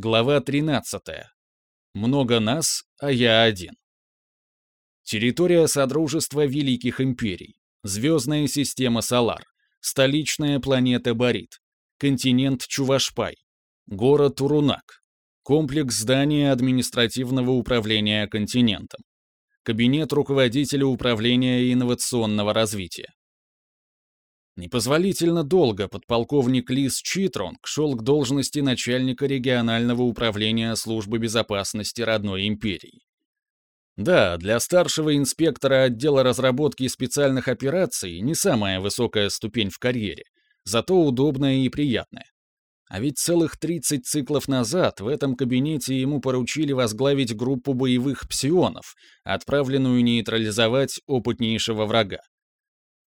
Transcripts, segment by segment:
Глава 13. Много нас, а я один. Территория Содружества Великих Империй. Звездная система Солар. Столичная планета Борит. Континент Чувашпай. Город Урунак. Комплекс здания административного управления континентом. Кабинет руководителя управления инновационного развития. Непозволительно долго подполковник Лис Читронг шел к должности начальника регионального управления службы безопасности родной империи. Да, для старшего инспектора отдела разработки специальных операций не самая высокая ступень в карьере, зато удобная и приятная. А ведь целых 30 циклов назад в этом кабинете ему поручили возглавить группу боевых псионов, отправленную нейтрализовать опытнейшего врага.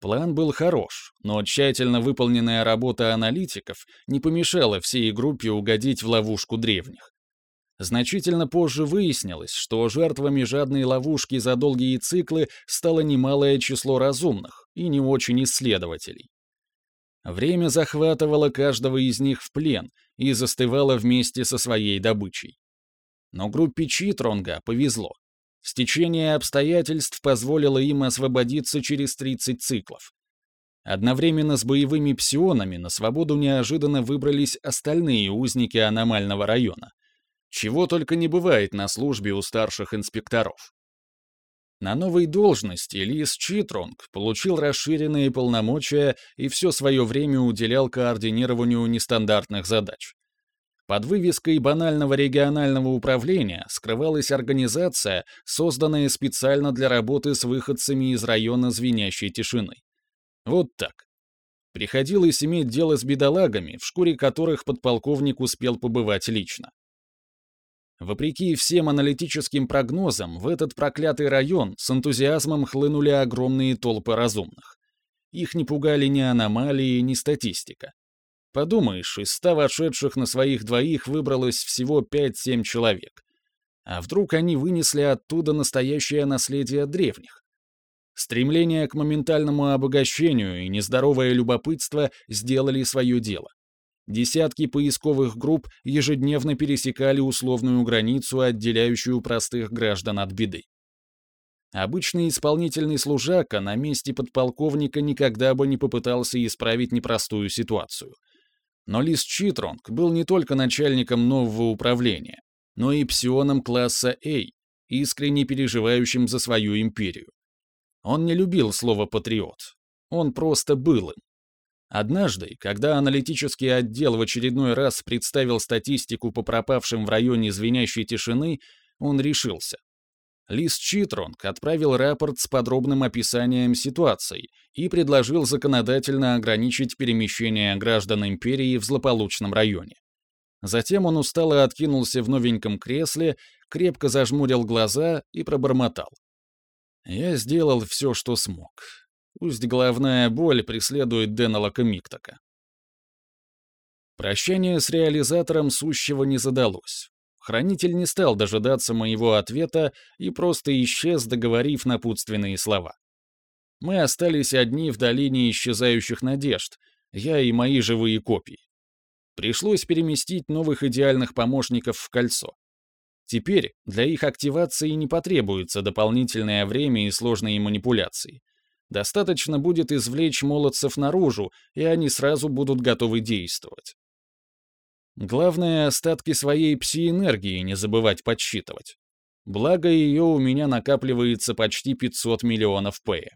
План был хорош, но тщательно выполненная работа аналитиков не помешала всей группе угодить в ловушку древних. Значительно позже выяснилось, что жертвами жадной ловушки за долгие циклы стало немалое число разумных и не очень исследователей. Время захватывало каждого из них в плен и застывало вместе со своей добычей. Но группе Читронга повезло. Стечение обстоятельств позволило им освободиться через 30 циклов. Одновременно с боевыми псионами на свободу неожиданно выбрались остальные узники аномального района. Чего только не бывает на службе у старших инспекторов. На новой должности Лис Читронг получил расширенные полномочия и все свое время уделял координированию нестандартных задач. Под вывеской банального регионального управления скрывалась организация, созданная специально для работы с выходцами из района звенящей тишины. Вот так. Приходилось иметь дело с бедолагами, в шкуре которых подполковник успел побывать лично. Вопреки всем аналитическим прогнозам, в этот проклятый район с энтузиазмом хлынули огромные толпы разумных. Их не пугали ни аномалии, ни статистика. Подумаешь, из ста вошедших на своих двоих выбралось всего 5-7 человек. А вдруг они вынесли оттуда настоящее наследие древних? Стремление к моментальному обогащению и нездоровое любопытство сделали свое дело. Десятки поисковых групп ежедневно пересекали условную границу, отделяющую простых граждан от беды. Обычный исполнительный служака на месте подполковника никогда бы не попытался исправить непростую ситуацию. Но Лис Читронг был не только начальником нового управления, но и псионом класса A, искренне переживающим за свою империю. Он не любил слово «патриот». Он просто был им. Однажды, когда аналитический отдел в очередной раз представил статистику по пропавшим в районе звенящей тишины, он решился. Лис Читронг отправил рапорт с подробным описанием ситуации и предложил законодательно ограничить перемещение граждан империи в злополучном районе. Затем он устало откинулся в новеньком кресле, крепко зажмурил глаза и пробормотал. «Я сделал все, что смог. Пусть головная боль преследует Деннелока Миктока». Прощание с реализатором сущего не задалось. Хранитель не стал дожидаться моего ответа и просто исчез, договорив напутственные слова. Мы остались одни в долине исчезающих надежд, я и мои живые копии. Пришлось переместить новых идеальных помощников в кольцо. Теперь для их активации не потребуется дополнительное время и сложные манипуляции. Достаточно будет извлечь молодцев наружу, и они сразу будут готовы действовать. Главное, остатки своей пси-энергии не забывать подсчитывать. Благо, ее у меня накапливается почти 500 миллионов П.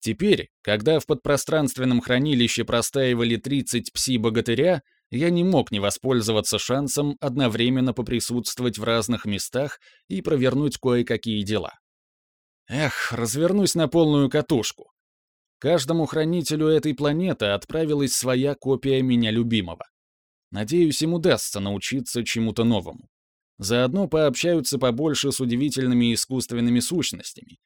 Теперь, когда в подпространственном хранилище простаивали 30 пси-богатыря, я не мог не воспользоваться шансом одновременно поприсутствовать в разных местах и провернуть кое-какие дела. Эх, развернусь на полную катушку. Каждому хранителю этой планеты отправилась своя копия меня любимого. Надеюсь, им удастся научиться чему-то новому. Заодно пообщаются побольше с удивительными искусственными сущностями.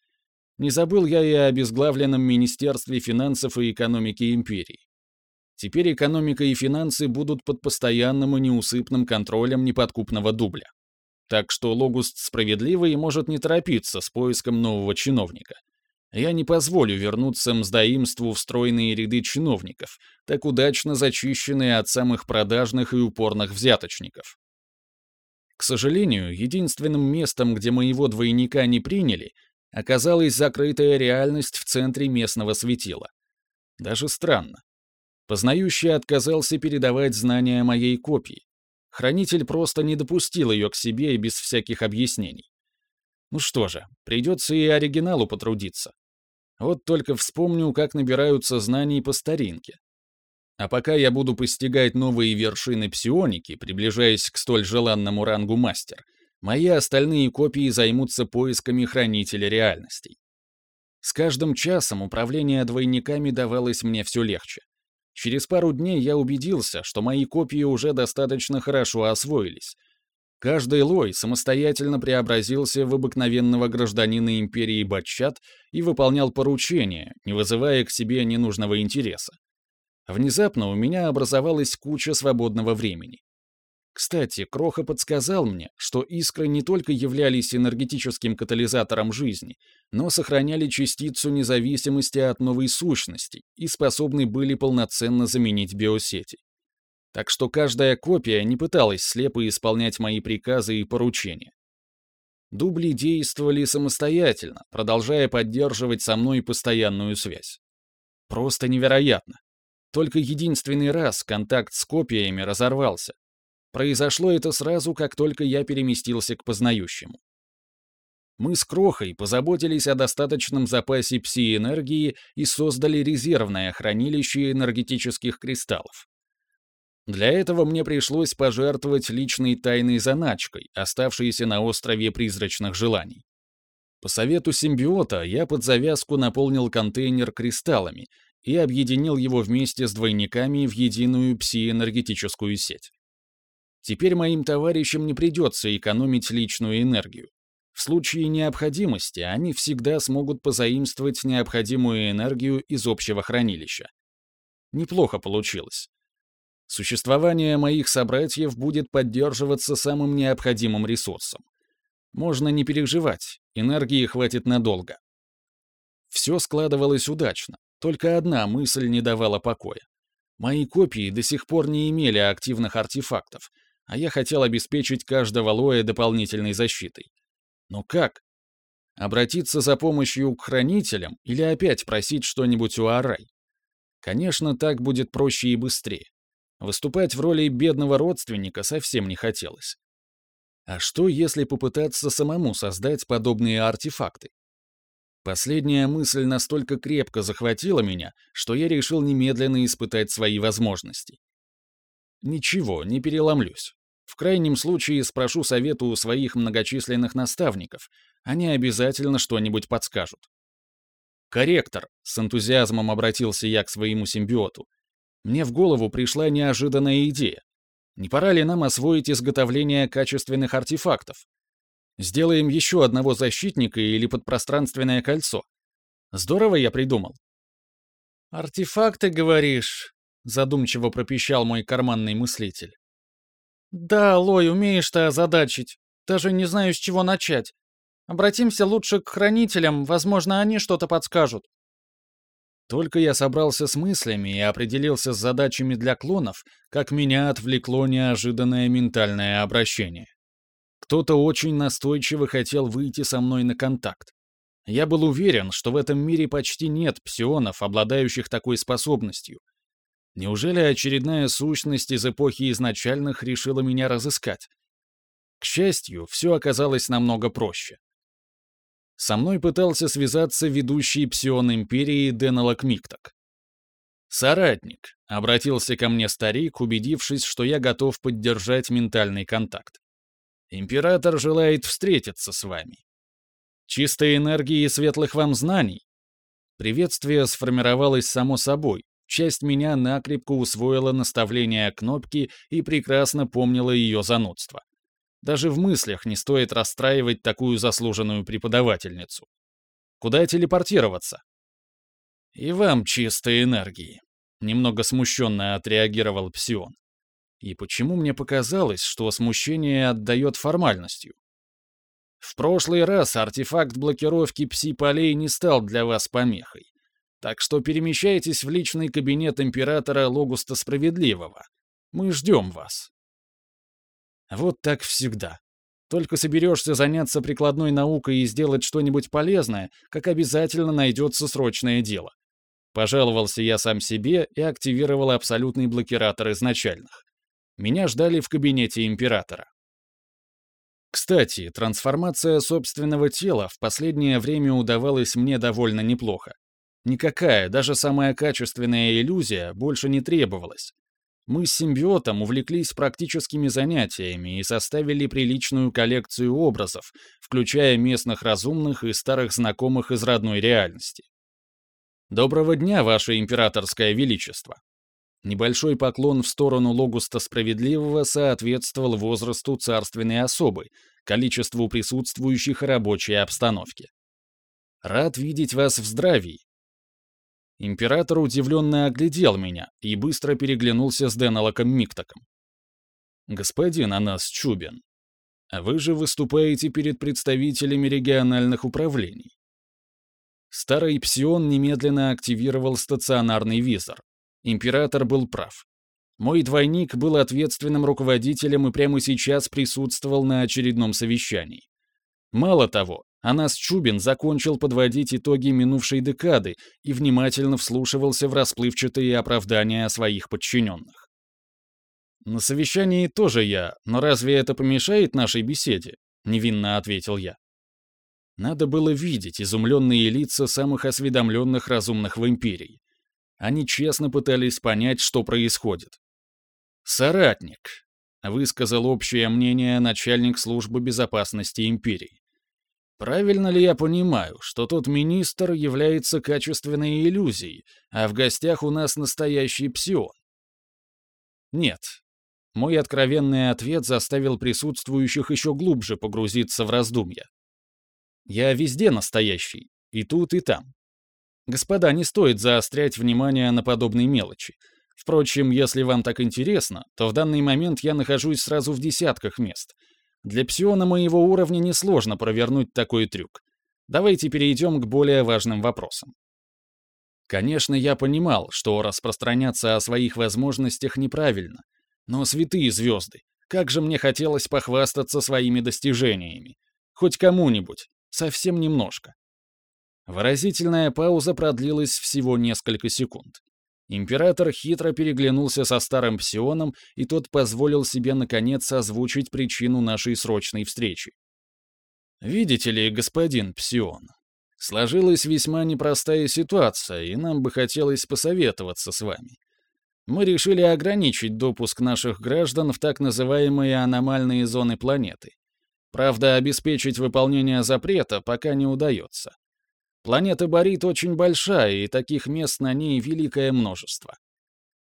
Не забыл я и о обезглавленном Министерстве финансов и экономики империи. Теперь экономика и финансы будут под постоянным и неусыпным контролем неподкупного дубля. Так что Логуст справедливый может не торопиться с поиском нового чиновника. Я не позволю вернуться мздоимству в стройные ряды чиновников, так удачно зачищенные от самых продажных и упорных взяточников. К сожалению, единственным местом, где моего двойника не приняли, оказалась закрытая реальность в центре местного светила. Даже странно. Познающий отказался передавать знания моей копии. Хранитель просто не допустил ее к себе без всяких объяснений. Ну что же, придется и оригиналу потрудиться. Вот только вспомню, как набираются знаний по старинке. А пока я буду постигать новые вершины псионики, приближаясь к столь желанному рангу мастер, мои остальные копии займутся поисками хранителя реальностей. С каждым часом управление двойниками давалось мне все легче. Через пару дней я убедился, что мои копии уже достаточно хорошо освоились. Каждый лой самостоятельно преобразился в обыкновенного гражданина империи Батчат и выполнял поручения, не вызывая к себе ненужного интереса. Внезапно у меня образовалась куча свободного времени. Кстати, Кроха подсказал мне, что искры не только являлись энергетическим катализатором жизни, но сохраняли частицу независимости от новой сущности и способны были полноценно заменить биосети. Так что каждая копия не пыталась слепо исполнять мои приказы и поручения. Дубли действовали самостоятельно, продолжая поддерживать со мной постоянную связь. Просто невероятно. Только единственный раз контакт с копиями разорвался, Произошло это сразу, как только я переместился к познающему. Мы с Крохой позаботились о достаточном запасе пси-энергии и создали резервное хранилище энергетических кристаллов. Для этого мне пришлось пожертвовать личной тайной заначкой, оставшейся на острове призрачных желаний. По совету симбиота я под завязку наполнил контейнер кристаллами и объединил его вместе с двойниками в единую пси-энергетическую сеть. Теперь моим товарищам не придется экономить личную энергию. В случае необходимости они всегда смогут позаимствовать необходимую энергию из общего хранилища. Неплохо получилось. Существование моих собратьев будет поддерживаться самым необходимым ресурсом. Можно не переживать, энергии хватит надолго. Все складывалось удачно, только одна мысль не давала покоя. Мои копии до сих пор не имели активных артефактов — а я хотел обеспечить каждого лоя дополнительной защитой. Но как? Обратиться за помощью к хранителям или опять просить что-нибудь у Арай? Конечно, так будет проще и быстрее. Выступать в роли бедного родственника совсем не хотелось. А что, если попытаться самому создать подобные артефакты? Последняя мысль настолько крепко захватила меня, что я решил немедленно испытать свои возможности. Ничего, не переломлюсь. В крайнем случае спрошу совету у своих многочисленных наставников. Они обязательно что-нибудь подскажут. «Корректор», — с энтузиазмом обратился я к своему симбиоту. Мне в голову пришла неожиданная идея. Не пора ли нам освоить изготовление качественных артефактов? Сделаем еще одного защитника или подпространственное кольцо. Здорово я придумал. «Артефакты, говоришь?» — задумчиво пропищал мой карманный мыслитель. «Да, Лой, умеешь ты озадачить. Даже не знаю, с чего начать. Обратимся лучше к хранителям, возможно, они что-то подскажут». Только я собрался с мыслями и определился с задачами для клонов, как меня отвлекло неожиданное ментальное обращение. Кто-то очень настойчиво хотел выйти со мной на контакт. Я был уверен, что в этом мире почти нет псионов, обладающих такой способностью, Неужели очередная сущность из эпохи изначальных решила меня разыскать? К счастью, все оказалось намного проще. Со мной пытался связаться ведущий псион Империи Денелок Микток. «Соратник», — обратился ко мне старик, убедившись, что я готов поддержать ментальный контакт. «Император желает встретиться с вами. Чистой энергии и светлых вам знаний». Приветствие сформировалось само собой, Часть меня накрепко усвоила наставление кнопки и прекрасно помнила ее занудство. Даже в мыслях не стоит расстраивать такую заслуженную преподавательницу. Куда телепортироваться? И вам чистой энергии. Немного смущенно отреагировал Псион. И почему мне показалось, что смущение отдает формальностью? В прошлый раз артефакт блокировки пси-полей не стал для вас помехой. Так что перемещайтесь в личный кабинет императора Логуста Справедливого. Мы ждем вас. Вот так всегда. Только соберешься заняться прикладной наукой и сделать что-нибудь полезное, как обязательно найдется срочное дело. Пожаловался я сам себе и активировал абсолютный блокиратор изначальных. Меня ждали в кабинете императора. Кстати, трансформация собственного тела в последнее время удавалась мне довольно неплохо. Никакая, даже самая качественная иллюзия больше не требовалась. Мы с симбиотом увлеклись практическими занятиями и составили приличную коллекцию образов, включая местных разумных и старых знакомых из родной реальности. «Доброго дня, Ваше Императорское Величество!» Небольшой поклон в сторону Логуста Справедливого соответствовал возрасту царственной особы, количеству присутствующих и рабочей обстановке. «Рад видеть вас в здравии. Император удивленно оглядел меня и быстро переглянулся с Денелоком Миктоком. «Господин Анас Чубин, а вы же выступаете перед представителями региональных управлений». Старый Псион немедленно активировал стационарный визор. Император был прав. Мой двойник был ответственным руководителем и прямо сейчас присутствовал на очередном совещании. Мало того, Анас Чубин закончил подводить итоги минувшей декады и внимательно вслушивался в расплывчатые оправдания своих подчиненных. «На совещании тоже я, но разве это помешает нашей беседе?» — невинно ответил я. Надо было видеть изумленные лица самых осведомленных разумных в Империи. Они честно пытались понять, что происходит. «Соратник», — высказал общее мнение начальник службы безопасности Империи. Правильно ли я понимаю, что тот министр является качественной иллюзией, а в гостях у нас настоящий псион? Нет. Мой откровенный ответ заставил присутствующих еще глубже погрузиться в раздумья. Я везде настоящий, и тут, и там. Господа, не стоит заострять внимание на подобной мелочи. Впрочем, если вам так интересно, то в данный момент я нахожусь сразу в десятках мест — для псиона моего уровня несложно провернуть такой трюк. Давайте перейдем к более важным вопросам. Конечно, я понимал, что распространяться о своих возможностях неправильно. Но святые звезды, как же мне хотелось похвастаться своими достижениями. Хоть кому-нибудь, совсем немножко. Выразительная пауза продлилась всего несколько секунд. Император хитро переглянулся со старым псионом, и тот позволил себе наконец озвучить причину нашей срочной встречи. «Видите ли, господин псион, сложилась весьма непростая ситуация, и нам бы хотелось посоветоваться с вами. Мы решили ограничить допуск наших граждан в так называемые аномальные зоны планеты. Правда, обеспечить выполнение запрета пока не удается. Планета Борит очень большая, и таких мест на ней великое множество.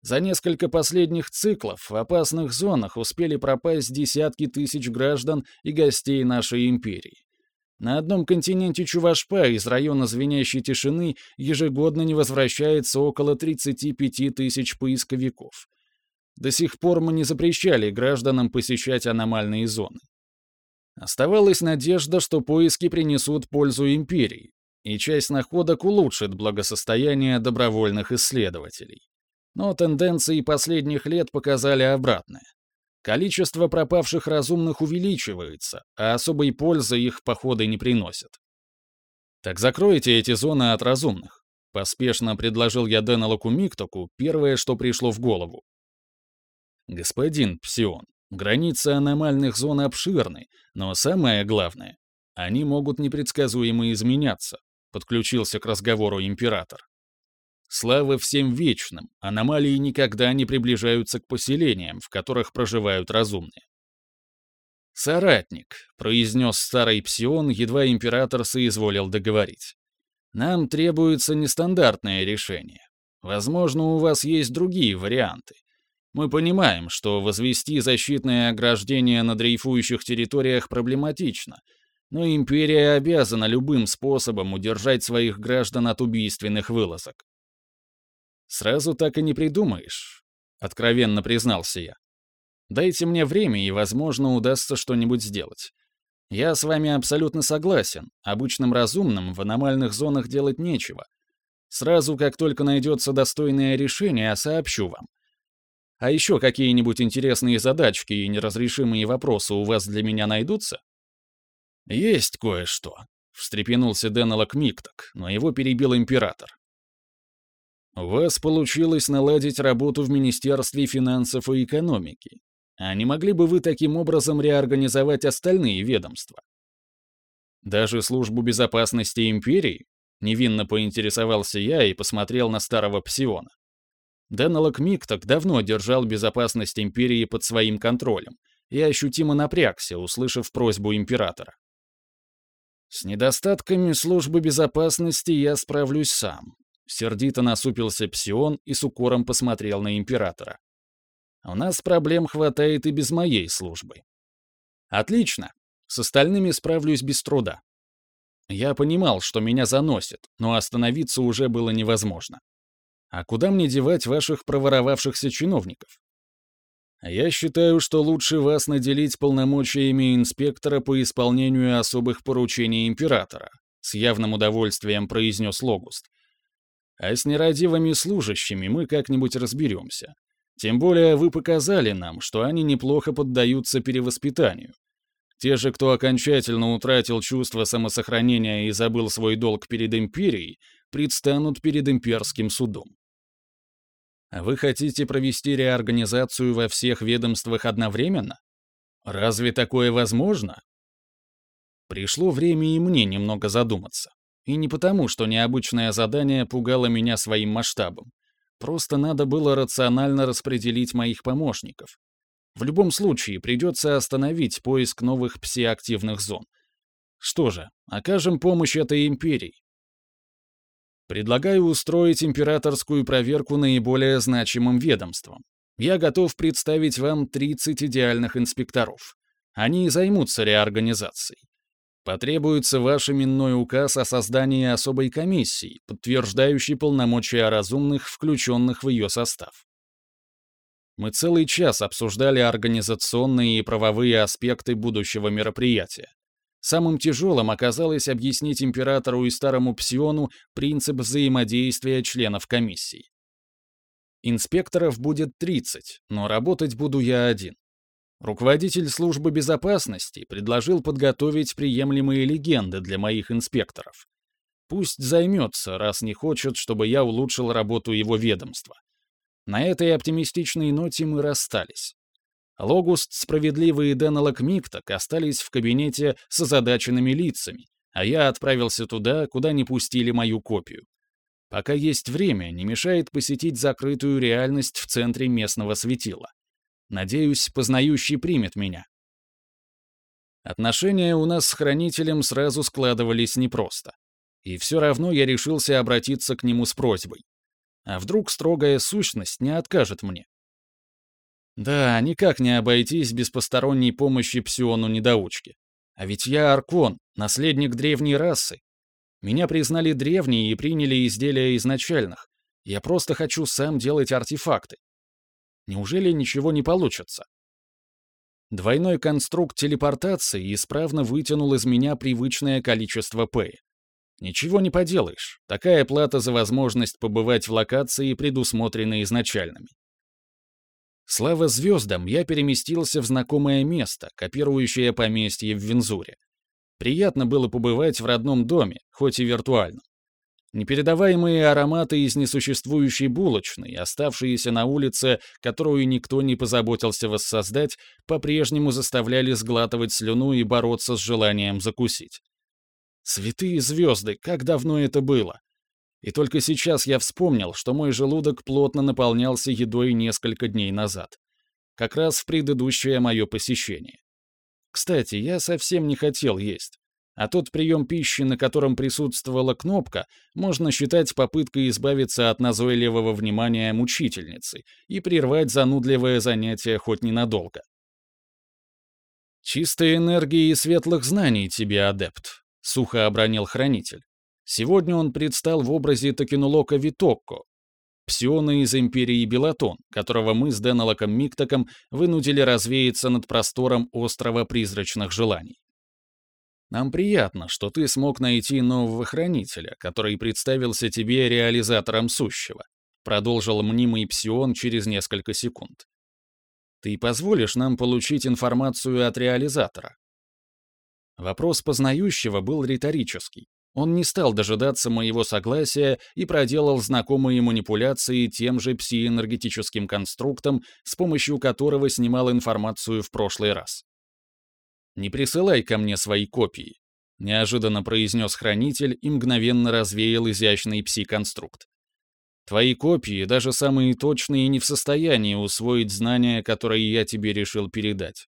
За несколько последних циклов в опасных зонах успели пропасть десятки тысяч граждан и гостей нашей империи. На одном континенте Чувашпа из района звенящей тишины ежегодно не возвращается около 35 тысяч поисковиков. До сих пор мы не запрещали гражданам посещать аномальные зоны. Оставалась надежда, что поиски принесут пользу империи, и часть находок улучшит благосостояние добровольных исследователей. Но тенденции последних лет показали обратное. Количество пропавших разумных увеличивается, а особой пользы их походы не приносят. «Так закройте эти зоны от разумных», — поспешно предложил я Денелоку Миктоку первое, что пришло в голову. «Господин Псион, границы аномальных зон обширны, но самое главное, они могут непредсказуемо изменяться, подключился к разговору император. Слава всем вечным, аномалии никогда не приближаются к поселениям, в которых проживают разумные. «Соратник», — произнес старый псион, едва император соизволил договорить. «Нам требуется нестандартное решение. Возможно, у вас есть другие варианты. Мы понимаем, что возвести защитное ограждение на дрейфующих территориях проблематично, но империя обязана любым способом удержать своих граждан от убийственных вылазок. «Сразу так и не придумаешь», — откровенно признался я. «Дайте мне время, и, возможно, удастся что-нибудь сделать. Я с вами абсолютно согласен, обычным разумным в аномальных зонах делать нечего. Сразу, как только найдется достойное решение, сообщу вам. А еще какие-нибудь интересные задачки и неразрешимые вопросы у вас для меня найдутся?» «Есть кое-что», — встрепенулся Деннелок Микток, но его перебил император. «У вас получилось наладить работу в Министерстве финансов и экономики. А не могли бы вы таким образом реорганизовать остальные ведомства? Даже службу безопасности империи? Невинно поинтересовался я и посмотрел на старого псиона. Деннелок Микток давно держал безопасность империи под своим контролем и ощутимо напрягся, услышав просьбу императора. «С недостатками службы безопасности я справлюсь сам», — сердито насупился Псион и с укором посмотрел на императора. «У нас проблем хватает и без моей службы». «Отлично. С остальными справлюсь без труда». Я понимал, что меня заносит, но остановиться уже было невозможно. А куда мне девать ваших проворовавшихся чиновников? Я считаю, что лучше вас наделить полномочиями инспектора по исполнению особых поручений императора, с явным удовольствием произнес Логуст. А с нерадивыми служащими мы как-нибудь разберемся. Тем более вы показали нам, что они неплохо поддаются перевоспитанию. Те же, кто окончательно утратил чувство самосохранения и забыл свой долг перед империей, предстанут перед имперским судом. Вы хотите провести реорганизацию во всех ведомствах одновременно? Разве такое возможно? Пришло время и мне немного задуматься. И не потому, что необычное задание пугало меня своим масштабом. Просто надо было рационально распределить моих помощников. В любом случае, придется остановить поиск новых псиактивных зон. Что же, окажем помощь этой империи. Предлагаю устроить императорскую проверку наиболее значимым ведомствам. Я готов представить вам 30 идеальных инспекторов. Они займутся реорганизацией. Потребуется ваш именной указ о создании особой комиссии, подтверждающей полномочия разумных, включенных в ее состав. Мы целый час обсуждали организационные и правовые аспекты будущего мероприятия. Самым тяжелым оказалось объяснить императору и старому псиону принцип взаимодействия членов комиссии. Инспекторов будет 30, но работать буду я один. Руководитель службы безопасности предложил подготовить приемлемые легенды для моих инспекторов. Пусть займется, раз не хочет, чтобы я улучшил работу его ведомства. На этой оптимистичной ноте мы расстались. Логуст, Справедливый и Деннелок Микток остались в кабинете с озадаченными лицами, а я отправился туда, куда не пустили мою копию. Пока есть время, не мешает посетить закрытую реальность в центре местного светила. Надеюсь, познающий примет меня. Отношения у нас с Хранителем сразу складывались непросто. И все равно я решился обратиться к нему с просьбой. А вдруг строгая сущность не откажет мне? Да, никак не обойтись без посторонней помощи псиону-недоучки. А ведь я Аркон, наследник древней расы. Меня признали древние и приняли изделия изначальных. Я просто хочу сам делать артефакты. Неужели ничего не получится? Двойной конструкт телепортации исправно вытянул из меня привычное количество П. Ничего не поделаешь. Такая плата за возможность побывать в локации, предусмотренной изначальными. Слава звездам, я переместился в знакомое место, копирующее поместье в Вензуре. Приятно было побывать в родном доме, хоть и виртуально. Непередаваемые ароматы из несуществующей булочной, оставшиеся на улице, которую никто не позаботился воссоздать, по-прежнему заставляли сглатывать слюну и бороться с желанием закусить. Святые звезды, как давно это было! И только сейчас я вспомнил, что мой желудок плотно наполнялся едой несколько дней назад. Как раз в предыдущее мое посещение. Кстати, я совсем не хотел есть. А тот прием пищи, на котором присутствовала кнопка, можно считать попыткой избавиться от назойливого внимания мучительницы и прервать занудливое занятие хоть ненадолго. «Чистой энергии и светлых знаний тебе, адепт», — сухо обронил хранитель. Сегодня он предстал в образе Токенулока Витокко, псиона из Империи Белатон, которого мы с Денелоком Миктоком вынудили развеяться над простором острова призрачных желаний. Нам приятно, что ты смог найти нового хранителя, который представился тебе реализатором сущего, продолжил мнимый псион через несколько секунд. Ты позволишь нам получить информацию от реализатора? Вопрос познающего был риторический. Он не стал дожидаться моего согласия и проделал знакомые манипуляции тем же псиэнергетическим конструктом, с помощью которого снимал информацию в прошлый раз. «Не присылай ко мне свои копии», — неожиданно произнес хранитель и мгновенно развеял изящный пси-конструкт. «Твои копии, даже самые точные, не в состоянии усвоить знания, которые я тебе решил передать».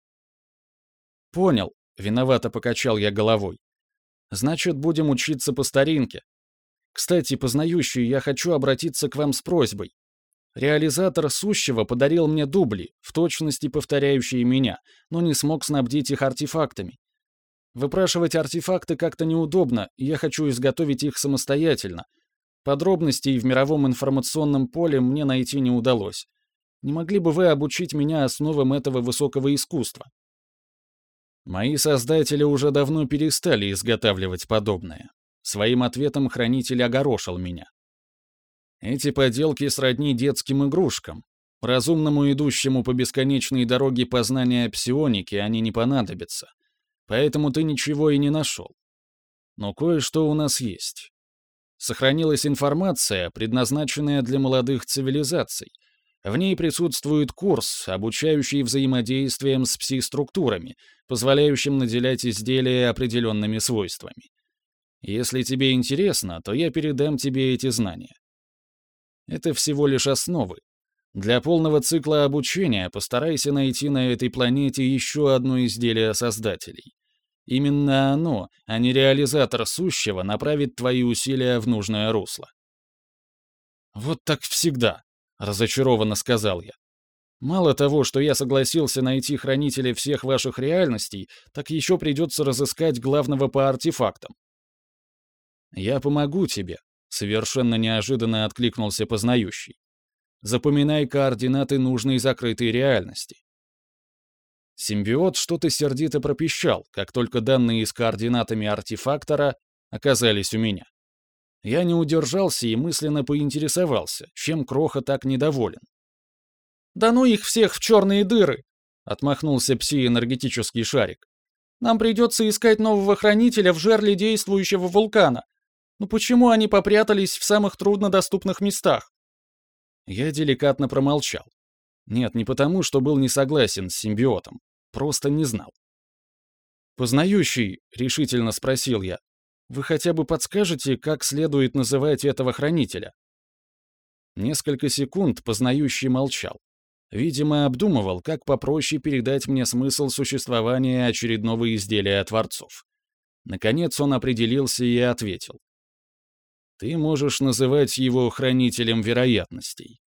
«Понял», — виновато покачал я головой. «Значит, будем учиться по старинке. Кстати, познающий, я хочу обратиться к вам с просьбой. Реализатор сущего подарил мне дубли, в точности повторяющие меня, но не смог снабдить их артефактами. Выпрашивать артефакты как-то неудобно, и я хочу изготовить их самостоятельно. Подробностей в мировом информационном поле мне найти не удалось. Не могли бы вы обучить меня основам этого высокого искусства? Мои создатели уже давно перестали изготавливать подобное. Своим ответом хранитель огорошил меня. Эти поделки сродни детским игрушкам. Разумному идущему по бесконечной дороге познания псионики они не понадобятся. Поэтому ты ничего и не нашел. Но кое-что у нас есть. Сохранилась информация, предназначенная для молодых цивилизаций. В ней присутствует курс, обучающий взаимодействием с пси-структурами, позволяющим наделять изделия определенными свойствами. Если тебе интересно, то я передам тебе эти знания. Это всего лишь основы. Для полного цикла обучения постарайся найти на этой планете еще одно изделие создателей. Именно оно, а не реализатор сущего, направит твои усилия в нужное русло. «Вот так всегда», — разочарованно сказал я. «Мало того, что я согласился найти хранителя всех ваших реальностей, так еще придется разыскать главного по артефактам». «Я помогу тебе», Совершенно неожиданно откликнулся познающий. Запоминай координаты нужной закрытой реальности. Симбиот что-то сердито пропищал, как только данные с координатами артефактора оказались у меня. Я не удержался и мысленно поинтересовался, чем Кроха так недоволен. «Да ну их всех в черные дыры!» — отмахнулся пси-энергетический шарик. «Нам придется искать нового хранителя в жерле действующего вулкана. Ну почему они попрятались в самых труднодоступных местах? Я деликатно промолчал. Нет, не потому, что был не согласен с симбиотом. Просто не знал. «Познающий», — решительно спросил я, — «вы хотя бы подскажете, как следует называть этого хранителя?» Несколько секунд познающий молчал. Видимо, обдумывал, как попроще передать мне смысл существования очередного изделия Творцов. Наконец он определился и ответил. Ты можешь называть его хранителем вероятностей.